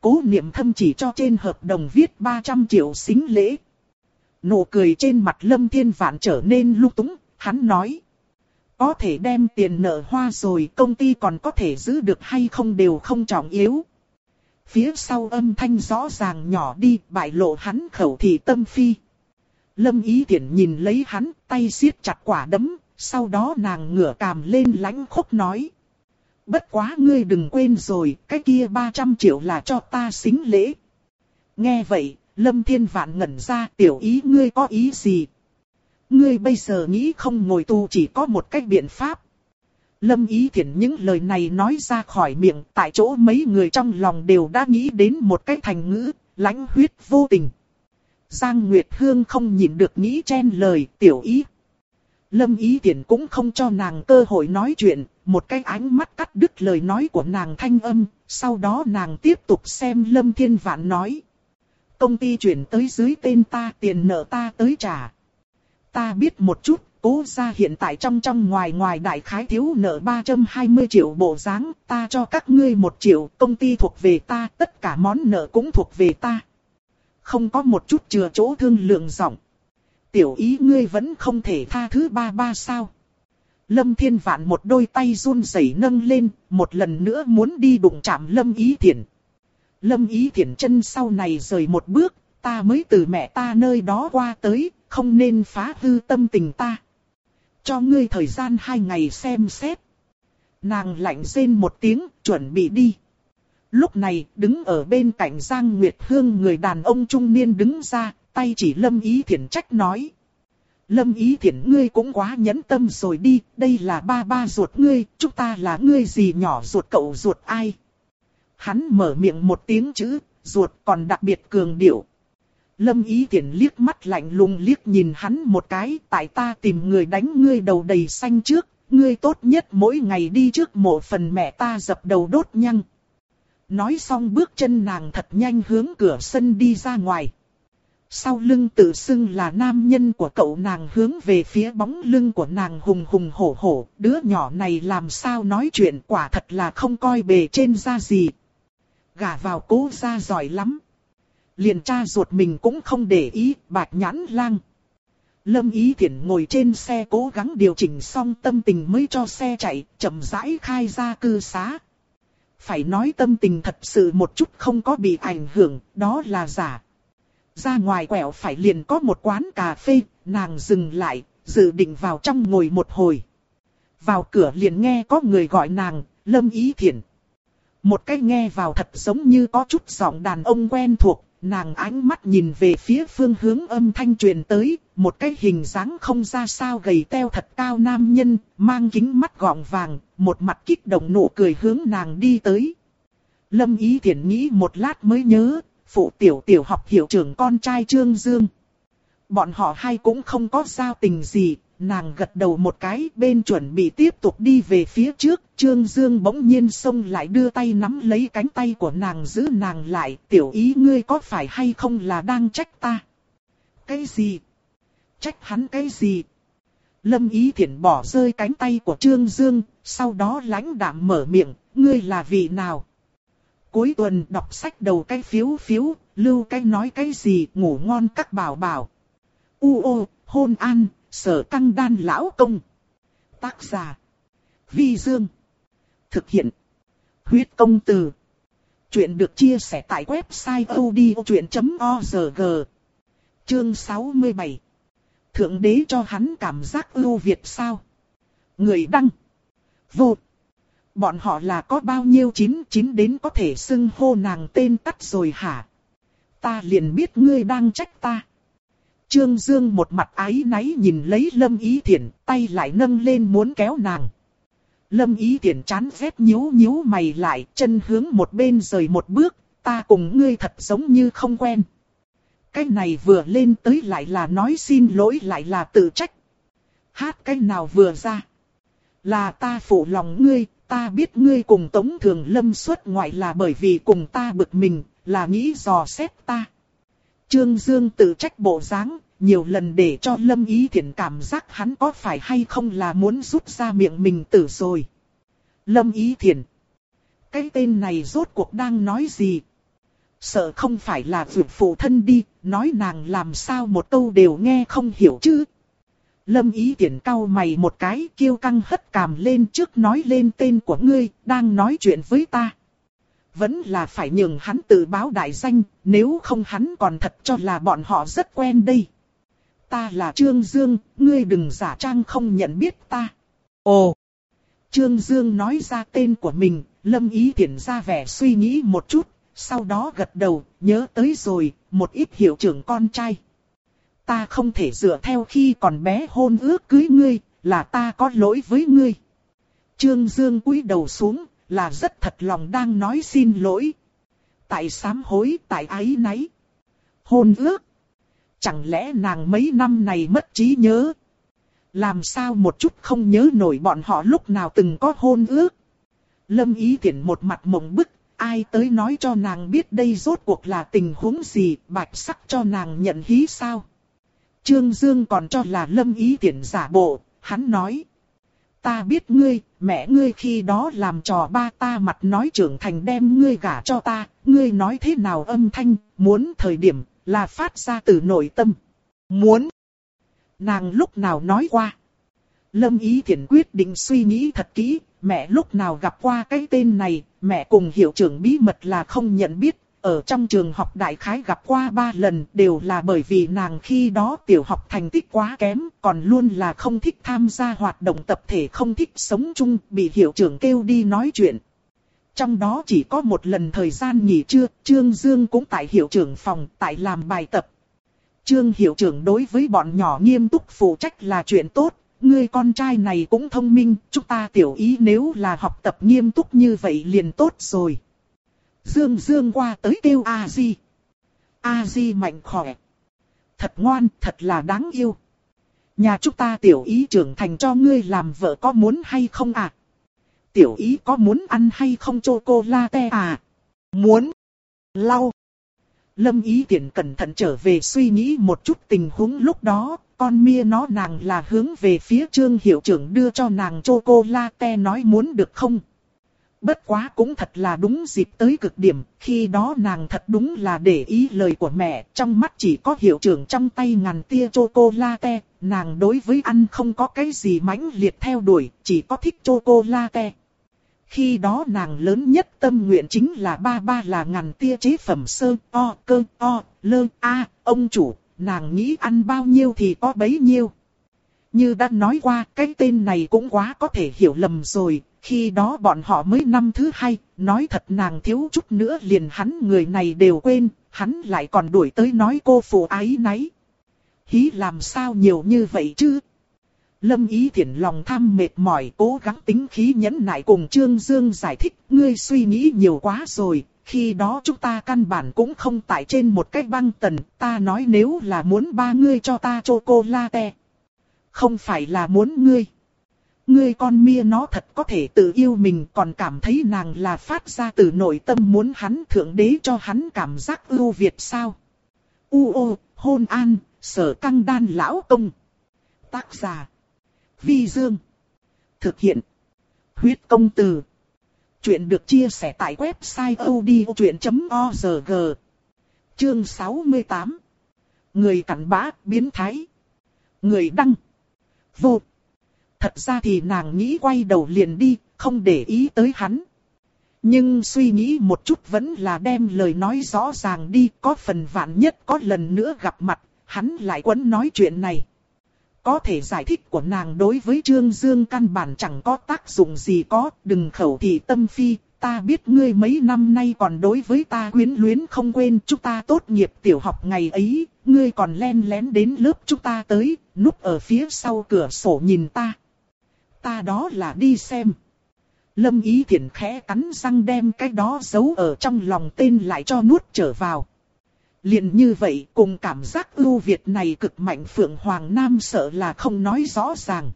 A: Cố niệm thâm chỉ cho trên hợp đồng viết 300 triệu xính lễ. Nụ cười trên mặt Lâm Thiên Vạn trở nên lung túng, hắn nói. Có thể đem tiền nợ hoa rồi công ty còn có thể giữ được hay không đều không trọng yếu. Phía sau âm thanh rõ ràng nhỏ đi bại lộ hắn khẩu thị tâm phi. Lâm Ý tiện nhìn lấy hắn tay siết chặt quả đấm, sau đó nàng ngửa càm lên lãnh khốc nói bất quá ngươi đừng quên rồi, cái kia 300 triệu là cho ta xính lễ. Nghe vậy, Lâm Thiên Vạn ngẩn ra tiểu ý ngươi có ý gì? Ngươi bây giờ nghĩ không ngồi tù chỉ có một cách biện pháp. Lâm Ý Thiển những lời này nói ra khỏi miệng, tại chỗ mấy người trong lòng đều đã nghĩ đến một cái thành ngữ, lãnh huyết vô tình. Giang Nguyệt Hương không nhìn được nghĩ chen lời, tiểu ý. Lâm Ý Thiển cũng không cho nàng cơ hội nói chuyện, một cái ánh mắt cắt đứt lời nói của nàng thanh âm, sau đó nàng tiếp tục xem Lâm Thiên Vạn nói. Công ty chuyển tới dưới tên ta tiền nợ ta tới trả. Ta biết một chút, cố gia hiện tại trong trong ngoài ngoài đại khái thiếu nợ 320 triệu bộ dáng ta cho các ngươi một triệu, công ty thuộc về ta, tất cả món nợ cũng thuộc về ta. Không có một chút chừa chỗ thương lượng rộng. Tiểu ý ngươi vẫn không thể tha thứ ba ba sao. Lâm Thiên Vạn một đôi tay run rẩy nâng lên, một lần nữa muốn đi đụng chạm Lâm Ý Thiển. Lâm Ý Thiển chân sau này rời một bước, ta mới từ mẹ ta nơi đó qua tới, không nên phá hư tâm tình ta. Cho ngươi thời gian hai ngày xem xét. Nàng lạnh rên một tiếng, chuẩn bị đi. Lúc này, đứng ở bên cạnh Giang Nguyệt Hương người đàn ông trung niên đứng ra, tay chỉ Lâm Ý Thiển trách nói. Lâm Ý Thiển ngươi cũng quá nhẫn tâm rồi đi, đây là ba ba ruột ngươi, chúng ta là ngươi gì nhỏ ruột cậu ruột ai. Hắn mở miệng một tiếng chữ, ruột còn đặc biệt cường điệu. Lâm Ý Thiển liếc mắt lạnh lùng liếc nhìn hắn một cái, tại ta tìm người đánh ngươi đầu đầy xanh trước, ngươi tốt nhất mỗi ngày đi trước mộ phần mẹ ta dập đầu đốt nhăng. Nói xong bước chân nàng thật nhanh hướng cửa sân đi ra ngoài. Sau lưng tự xưng là nam nhân của cậu nàng hướng về phía bóng lưng của nàng hùng hùng hổ hổ, đứa nhỏ này làm sao nói chuyện quả thật là không coi bề trên ra gì. Gả vào cố ra giỏi lắm. Liền cha ruột mình cũng không để ý, bạch nhãn lang. Lâm Ý Thiển ngồi trên xe cố gắng điều chỉnh xong tâm tình mới cho xe chạy, chậm rãi khai ra cư xá. Phải nói tâm tình thật sự một chút không có bị ảnh hưởng, đó là giả. Ra ngoài quẹo phải liền có một quán cà phê, nàng dừng lại, dự định vào trong ngồi một hồi. Vào cửa liền nghe có người gọi nàng, Lâm Ý Thiển. Một cái nghe vào thật giống như có chút giọng đàn ông quen thuộc, nàng ánh mắt nhìn về phía phương hướng âm thanh truyền tới, một cái hình dáng không ra sao gầy teo thật cao nam nhân, mang kính mắt gọng vàng, một mặt kích động nụ cười hướng nàng đi tới. Lâm Ý Thiển nghĩ một lát mới nhớ, phụ tiểu tiểu học hiệu trưởng con trai Trương Dương. Bọn họ hai cũng không có giao tình gì, nàng gật đầu một cái bên chuẩn bị tiếp tục đi về phía trước. Trương Dương bỗng nhiên xông lại đưa tay nắm lấy cánh tay của nàng giữ nàng lại. Tiểu ý ngươi có phải hay không là đang trách ta? Cái gì? Trách hắn cái gì? Lâm ý thiện bỏ rơi cánh tay của Trương Dương, sau đó lãnh đạm mở miệng, ngươi là vị nào? Cuối tuần đọc sách đầu cái phiếu phiếu, lưu cái nói cái gì, ngủ ngon các bảo bảo. U ô, hôn an, sở căng đan lão công. Tác giả. Vi Dương. Thực hiện. Huyết công từ. Chuyện được chia sẻ tại website odchuyện.org. Chương 67. Thượng đế cho hắn cảm giác ưu việt sao? Người đăng. Vô. Bọn họ là có bao nhiêu chín chín đến có thể xưng hô nàng tên tắt rồi hả? Ta liền biết ngươi đang trách ta. Trương Dương một mặt ái náy nhìn lấy Lâm Ý Thiển, tay lại nâng lên muốn kéo nàng. Lâm Ý Thiển chán ghét nhíu nhíu mày lại, chân hướng một bên rời một bước, ta cùng ngươi thật giống như không quen. Cái này vừa lên tới lại là nói xin lỗi lại là tự trách. Hát cái nào vừa ra. Là ta phụ lòng ngươi, ta biết ngươi cùng Tống Thường Lâm xuất ngoại là bởi vì cùng ta bực mình, là nghĩ dò xét ta. Trương Dương tự trách bộ dáng, nhiều lần để cho Lâm Ý Thiển cảm giác hắn có phải hay không là muốn rút ra miệng mình tử rồi. Lâm Ý Thiển. Cái tên này rốt cuộc đang nói gì? Sợ không phải là vượt phụ thân đi, nói nàng làm sao một câu đều nghe không hiểu chứ. Lâm Ý tiện cau mày một cái kêu căng hất cảm lên trước nói lên tên của ngươi, đang nói chuyện với ta vẫn là phải nhường hắn tự báo đại danh, nếu không hắn còn thật cho là bọn họ rất quen đây. Ta là Trương Dương, ngươi đừng giả trang không nhận biết ta. Ồ! Trương Dương nói ra tên của mình, Lâm Ý tiện ra vẻ suy nghĩ một chút, sau đó gật đầu, nhớ tới rồi, một ít hiệu trưởng con trai. Ta không thể dựa theo khi còn bé hôn ước cưới ngươi, là ta có lỗi với ngươi. Trương Dương cúi đầu xuống, là rất thật lòng đang nói xin lỗi. Tại sám hối, tại ái náy. Hôn ước. Chẳng lẽ nàng mấy năm này mất trí nhớ? Làm sao một chút không nhớ nổi bọn họ lúc nào từng có hôn ước? Lâm ý tiện một mặt mộng bức, ai tới nói cho nàng biết đây rốt cuộc là tình huống gì, bạch sắc cho nàng nhận hí sao? Trương Dương còn cho là lâm ý tiện giả bộ, hắn nói. Ta biết ngươi, mẹ ngươi khi đó làm trò ba ta mặt nói trưởng thành đem ngươi gả cho ta, ngươi nói thế nào âm thanh, muốn thời điểm, là phát ra từ nội tâm. Muốn. Nàng lúc nào nói qua. Lâm Ý Thiển quyết định suy nghĩ thật kỹ, mẹ lúc nào gặp qua cái tên này, mẹ cùng hiệu trưởng bí mật là không nhận biết, ở trong trường học đại khái gặp qua ba lần đều là bởi vì nàng khi đó tiểu học thành tích quá kém, còn luôn là không thích tham gia hoạt động tập thể không thích sống chung, bị hiệu trưởng kêu đi nói chuyện. Trong đó chỉ có một lần thời gian nghỉ trưa, Trương Dương cũng tại hiệu trưởng phòng, tại làm bài tập. Trương hiệu trưởng đối với bọn nhỏ nghiêm túc phụ trách là chuyện tốt, ngươi con trai này cũng thông minh, chúng ta tiểu ý nếu là học tập nghiêm túc như vậy liền tốt rồi. Dương Dương qua tới kêu A Di. A Di mạnh khỏe. Thật ngoan, thật là đáng yêu. Nhà chúng ta tiểu ý trưởng thành cho ngươi làm vợ có muốn hay không à? Tiểu ý có muốn ăn hay không chocolate à? Muốn. Lau. Lâm ý tiện cẩn thận trở về suy nghĩ một chút tình huống lúc đó, con mia nó nàng là hướng về phía trương hiệu trưởng đưa cho nàng chocolate nói muốn được không? Bất quá cũng thật là đúng dịp tới cực điểm, khi đó nàng thật đúng là để ý lời của mẹ, trong mắt chỉ có hiệu trưởng trong tay ngàn tia chocolate, nàng đối với ăn không có cái gì mãnh liệt theo đuổi, chỉ có thích chocolate. Khi đó nàng lớn nhất tâm nguyện chính là ba ba là ngàn tia chế phẩm sơ, o, cơ, o, lơ, a, ông chủ, nàng nghĩ ăn bao nhiêu thì có bấy nhiêu. Như đã nói qua, cái tên này cũng quá có thể hiểu lầm rồi, khi đó bọn họ mới năm thứ hai, nói thật nàng thiếu chút nữa liền hắn người này đều quên, hắn lại còn đuổi tới nói cô phụ ái náy. Hí làm sao nhiều như vậy chứ? Lâm Ý Thiển lòng tham mệt mỏi cố gắng tính khí nhẫn nại cùng Trương Dương giải thích, ngươi suy nghĩ nhiều quá rồi, khi đó chúng ta căn bản cũng không tại trên một cái băng tần, ta nói nếu là muốn ba ngươi cho ta chocolate. Không phải là muốn ngươi. Ngươi con mia nó thật có thể tự yêu mình còn cảm thấy nàng là phát ra từ nội tâm muốn hắn thượng đế cho hắn cảm giác ưu việt sao. U ô, hôn an, sở căng đan lão công. Tác giả. Vi Dương. Thực hiện. Huyết công từ. Chuyện được chia sẻ tại website odchuyện.org. Chương 68. Người cặn bã biến thái. Người đăng. Vô. Thật ra thì nàng nghĩ quay đầu liền đi, không để ý tới hắn. Nhưng suy nghĩ một chút vẫn là đem lời nói rõ ràng đi, có phần vạn nhất có lần nữa gặp mặt, hắn lại quấn nói chuyện này. Có thể giải thích của nàng đối với Trương Dương căn bản chẳng có tác dụng gì có, đừng khẩu thị tâm phi, ta biết ngươi mấy năm nay còn đối với ta quyến luyến không quên chúng ta tốt nghiệp tiểu học ngày ấy, ngươi còn len lén đến lớp chúng ta tới, núp ở phía sau cửa sổ nhìn ta. Ta đó là đi xem. Lâm ý thiện khẽ cắn răng đem cái đó giấu ở trong lòng tên lại cho nuốt trở vào. liền như vậy cùng cảm giác ưu việt này cực mạnh Phượng Hoàng Nam sợ là không nói rõ ràng.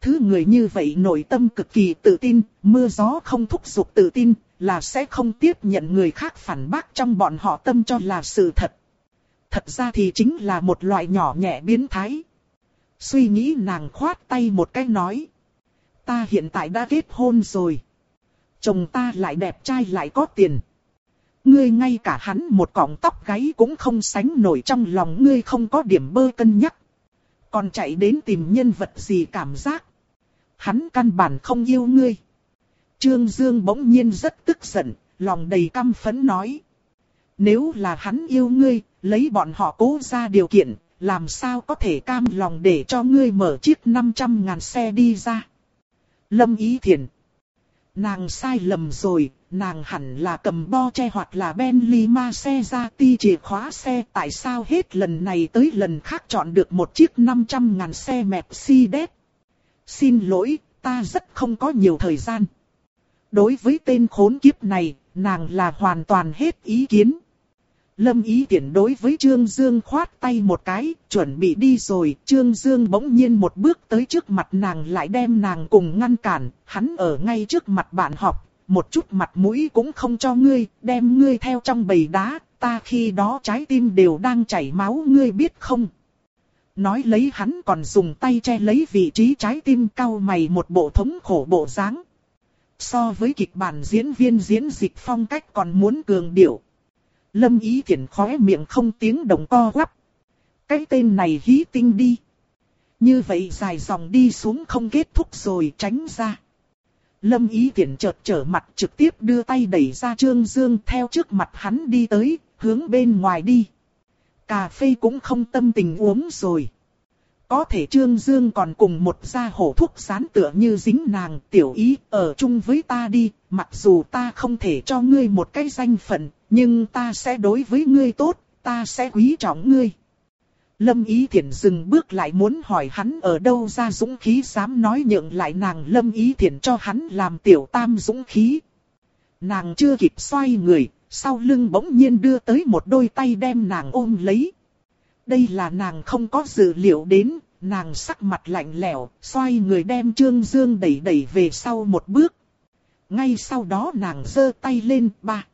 A: Thứ người như vậy nội tâm cực kỳ tự tin, mưa gió không thúc giục tự tin, là sẽ không tiếp nhận người khác phản bác trong bọn họ tâm cho là sự thật. Thật ra thì chính là một loại nhỏ nhẹ biến thái. Suy nghĩ nàng khoát tay một cái nói. Ta hiện tại đã kết hôn rồi. Chồng ta lại đẹp trai lại có tiền. Ngươi ngay cả hắn một cọng tóc gáy cũng không sánh nổi trong lòng ngươi không có điểm bơ cân nhắc. Còn chạy đến tìm nhân vật gì cảm giác. Hắn căn bản không yêu ngươi. Trương Dương bỗng nhiên rất tức giận, lòng đầy căm phẫn nói. Nếu là hắn yêu ngươi, lấy bọn họ cố ra điều kiện, làm sao có thể cam lòng để cho ngươi mở chiếc 500 ngàn xe đi ra. Lâm Ý Thiền, Nàng sai lầm rồi, nàng hẳn là cầm bo che hoặc là Bentley ti chìa khóa xe. Tại sao hết lần này tới lần khác chọn được một chiếc 500 ngàn xe Mercedes? Xin lỗi, ta rất không có nhiều thời gian. Đối với tên khốn kiếp này, nàng là hoàn toàn hết ý kiến. Lâm ý tiện đối với Trương Dương khoát tay một cái, chuẩn bị đi rồi, Trương Dương bỗng nhiên một bước tới trước mặt nàng lại đem nàng cùng ngăn cản, hắn ở ngay trước mặt bạn học, một chút mặt mũi cũng không cho ngươi, đem ngươi theo trong bầy đá, ta khi đó trái tim đều đang chảy máu ngươi biết không? Nói lấy hắn còn dùng tay che lấy vị trí trái tim cao mày một bộ thống khổ bộ dáng. So với kịch bản diễn viên diễn dịch phong cách còn muốn cường điệu. Lâm ý thiện khóe miệng không tiếng đồng co quắp. Cái tên này hí tinh đi. Như vậy dài dòng đi xuống không kết thúc rồi tránh ra. Lâm ý tiện chợt trở mặt trực tiếp đưa tay đẩy ra Trương Dương theo trước mặt hắn đi tới, hướng bên ngoài đi. Cà phê cũng không tâm tình uống rồi. Có thể Trương Dương còn cùng một gia hổ thuốc sán tựa như dính nàng tiểu ý ở chung với ta đi, mặc dù ta không thể cho ngươi một cái danh phận, nhưng ta sẽ đối với ngươi tốt, ta sẽ quý trọng ngươi. Lâm Ý Thiển dừng bước lại muốn hỏi hắn ở đâu ra dũng khí dám nói nhượng lại nàng Lâm Ý Thiển cho hắn làm tiểu tam dũng khí. Nàng chưa kịp xoay người, sau lưng bỗng nhiên đưa tới một đôi tay đem nàng ôm lấy. Đây là nàng không có dự liệu đến, nàng sắc mặt lạnh lẽo, xoay người đem Trương Dương đẩy đẩy về sau một bước. Ngay sau đó nàng giơ tay lên ba.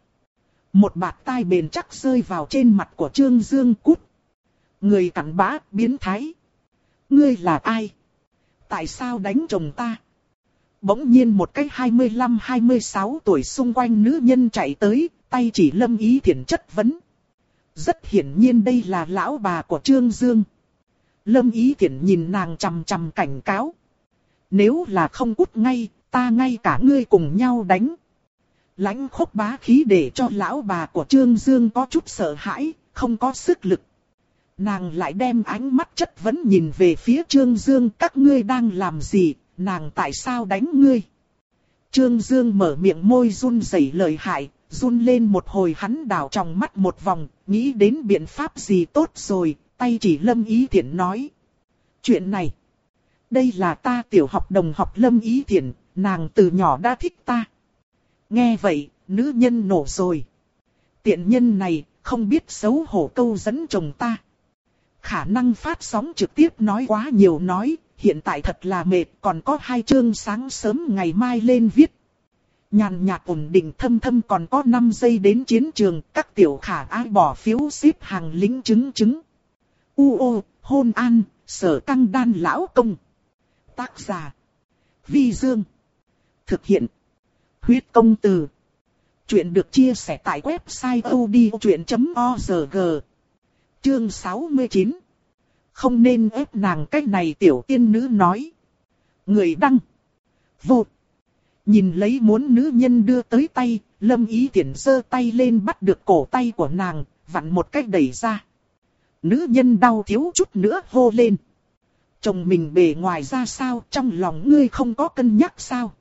A: Một bạt tai bền chắc rơi vào trên mặt của Trương Dương cút. Người cắn bã, biến thái. Ngươi là ai? Tại sao đánh chồng ta? Bỗng nhiên một cái 25-26 tuổi xung quanh nữ nhân chạy tới, tay chỉ lâm ý thiện chất vấn. Rất hiển nhiên đây là lão bà của Trương Dương. Lâm ý thiện nhìn nàng chằm chằm cảnh cáo. Nếu là không cút ngay, ta ngay cả ngươi cùng nhau đánh. Lãnh khốc bá khí để cho lão bà của Trương Dương có chút sợ hãi, không có sức lực. Nàng lại đem ánh mắt chất vấn nhìn về phía Trương Dương các ngươi đang làm gì, nàng tại sao đánh ngươi. Trương Dương mở miệng môi run rẩy lời hại, run lên một hồi hắn đảo trong mắt một vòng, nghĩ đến biện pháp gì tốt rồi, tay chỉ Lâm Ý Thiển nói. Chuyện này, đây là ta tiểu học đồng học Lâm Ý Thiển, nàng từ nhỏ đã thích ta. Nghe vậy, nữ nhân nổ rồi. Tiện nhân này, không biết xấu hổ câu dẫn chồng ta. Khả năng phát sóng trực tiếp nói quá nhiều nói, hiện tại thật là mệt, còn có hai chương sáng sớm ngày mai lên viết. Nhàn nhạt ổn định thâm thâm còn có 5 giây đến chiến trường, các tiểu khả ai bỏ phiếu xếp hàng lính chứng chứng. U ô, hôn an, sở căng đan lão công. Tác giả. Vi Dương. Thực hiện. Huyết công từ. Chuyện được chia sẻ tại website odchuyện.org. Chương 69. Không nên ép nàng cách này tiểu tiên nữ nói. Người đăng. Vô. Nhìn lấy muốn nữ nhân đưa tới tay, lâm ý tiện giơ tay lên bắt được cổ tay của nàng, vặn một cách đẩy ra. Nữ nhân đau thiếu chút nữa hô lên. Chồng mình bề ngoài ra sao, trong lòng ngươi không có cân nhắc sao?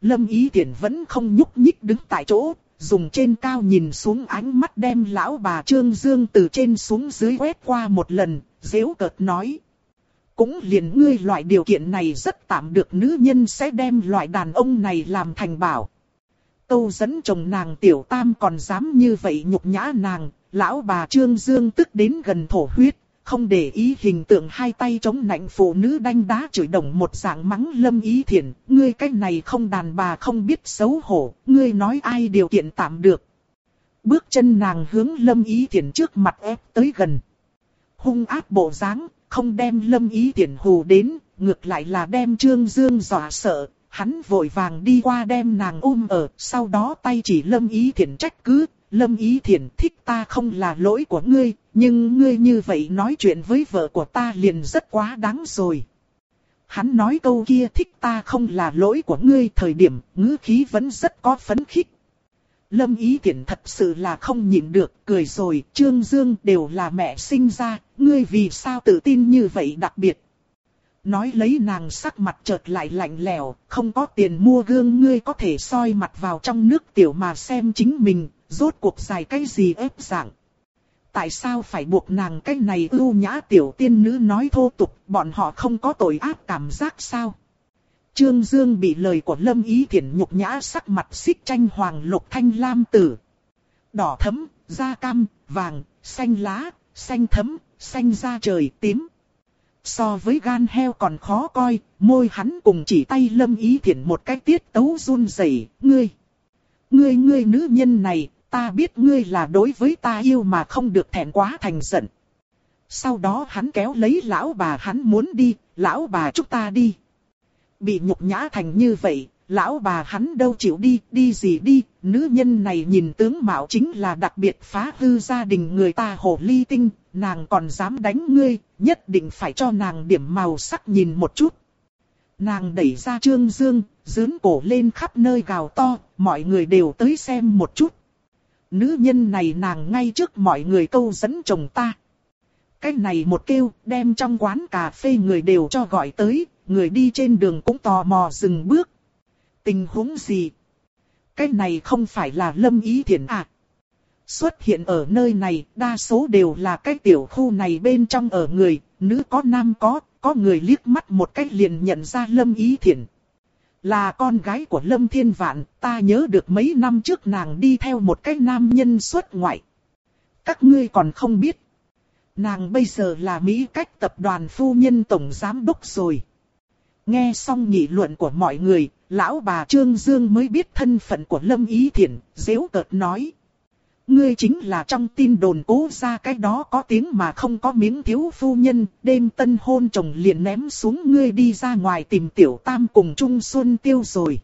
A: Lâm Ý Tiễn vẫn không nhúc nhích đứng tại chỗ, dùng trên cao nhìn xuống ánh mắt đem lão bà Trương Dương từ trên xuống dưới quét qua một lần, dễu cợt nói. Cũng liền ngươi loại điều kiện này rất tạm được nữ nhân sẽ đem loại đàn ông này làm thành bảo. Câu dẫn chồng nàng tiểu tam còn dám như vậy nhục nhã nàng, lão bà Trương Dương tức đến gần thổ huyết, không để ý hình tượng hai tay chống nạnh phụ nữ đanh đá chửi đồng một dạng mắng lâm ý thiện, ngươi cách này không đàn bà không biết xấu hổ, ngươi nói ai điều kiện tạm được. Bước chân nàng hướng lâm ý thiện trước mặt ép tới gần. Hung áp bộ dáng, không đem lâm ý tiền hù đến, ngược lại là đem trương dương dọa sợ. Hắn vội vàng đi qua đem nàng ôm ở, sau đó tay chỉ lâm ý thiện trách cứ, Lâm Ý Thiển thích ta không là lỗi của ngươi, nhưng ngươi như vậy nói chuyện với vợ của ta liền rất quá đáng rồi. Hắn nói câu kia thích ta không là lỗi của ngươi thời điểm ngữ khí vẫn rất có phấn khích. Lâm Ý Thiển thật sự là không nhịn được, cười rồi, Trương Dương đều là mẹ sinh ra, ngươi vì sao tự tin như vậy đặc biệt. nói lấy nàng sắc mặt chợt lại lạnh lẽo, không có tiền mua gương ngươi có thể soi mặt vào trong nước tiểu mà xem chính mình, rốt cuộc dài cái gì ép dạng. Tại sao phải buộc nàng cái này ưu nhã tiểu tiên nữ nói thô tục, bọn họ không có tội ác cảm giác sao? Trương Dương bị lời của Lâm Ý Thiển nhục nhã sắc mặt xích tranh hoàng lục thanh lam tử. Đỏ thấm, da cam, vàng, xanh lá, xanh thấm, xanh da trời, tím. So với gan heo còn khó coi, môi hắn cùng chỉ tay Lâm Ý Thiển một cái tiết tấu run rẩy, ngươi. Ngươi ngươi nữ nhân này, ta biết ngươi là đối với ta yêu mà không được thẹn quá thành giận. Sau đó hắn kéo lấy lão bà hắn muốn đi, lão bà chúc ta đi. Bị nhục nhã thành như vậy, lão bà hắn đâu chịu đi, đi gì đi, nữ nhân này nhìn tướng mạo chính là đặc biệt phá hư gia đình người ta hồ ly tinh, nàng còn dám đánh ngươi, nhất định phải cho nàng điểm màu sắc nhìn một chút. Nàng đẩy ra trương dương, dướn cổ lên khắp nơi gào to, mọi người đều tới xem một chút. Nữ nhân này nàng ngay trước mọi người câu dẫn chồng ta. Cái này một kêu, đem trong quán cà phê người đều cho gọi tới, người đi trên đường cũng tò mò dừng bước. Tình huống gì? Cái này không phải là lâm ý thiện à? Xuất hiện ở nơi này, đa số đều là cái tiểu khu này bên trong ở người, nữ có nam có, có người liếc mắt một cách liền nhận ra lâm ý thiện. Là con gái của Lâm Thiên Vạn, ta nhớ được mấy năm trước nàng đi theo một cái nam nhân xuất ngoại. Các ngươi còn không biết. Nàng bây giờ là Mỹ cách tập đoàn phu nhân tổng giám đốc rồi. Nghe xong nghị luận của mọi người, lão bà Trương Dương mới biết thân phận của Lâm Ý Thiển, dễu cợt nói. Ngươi chính là trong tin đồn cố ra cái đó có tiếng mà không có miếng thiếu phu nhân, đêm tân hôn chồng liền ném xuống ngươi đi ra ngoài tìm tiểu tam cùng Trung Xuân Tiêu rồi.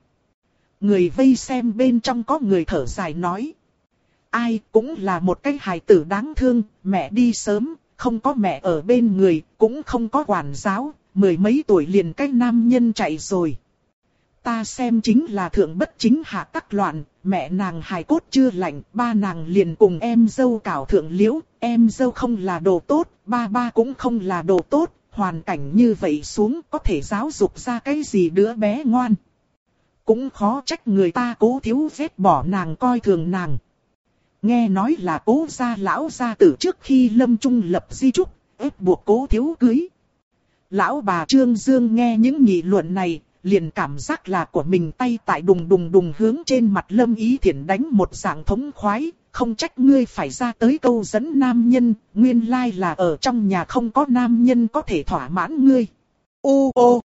A: Người vây xem bên trong có người thở dài nói. Ai cũng là một cái hài tử đáng thương, mẹ đi sớm, không có mẹ ở bên người, cũng không có quản giáo, mười mấy tuổi liền cái nam nhân chạy rồi. Ta xem chính là thượng bất chính hạ tắc loạn, mẹ nàng hài cốt chưa lạnh, ba nàng liền cùng em dâu cảo thượng liễu, em dâu không là đồ tốt, ba ba cũng không là đồ tốt, hoàn cảnh như vậy xuống có thể giáo dục ra cái gì đứa bé ngoan. Cũng khó trách người ta cố thiếu vết bỏ nàng coi thường nàng. Nghe nói là cố gia lão gia tử trước khi lâm trung lập di trúc, ép buộc cố thiếu cưới. Lão bà Trương Dương nghe những nghị luận này, liền cảm giác là của mình tay tại đùng đùng đùng hướng trên mặt Lâm Ý Thiển đánh một dạng thống khoái, không trách ngươi phải ra tới câu dẫn nam nhân, nguyên lai là ở trong nhà không có nam nhân có thể thỏa mãn ngươi. Ô ô!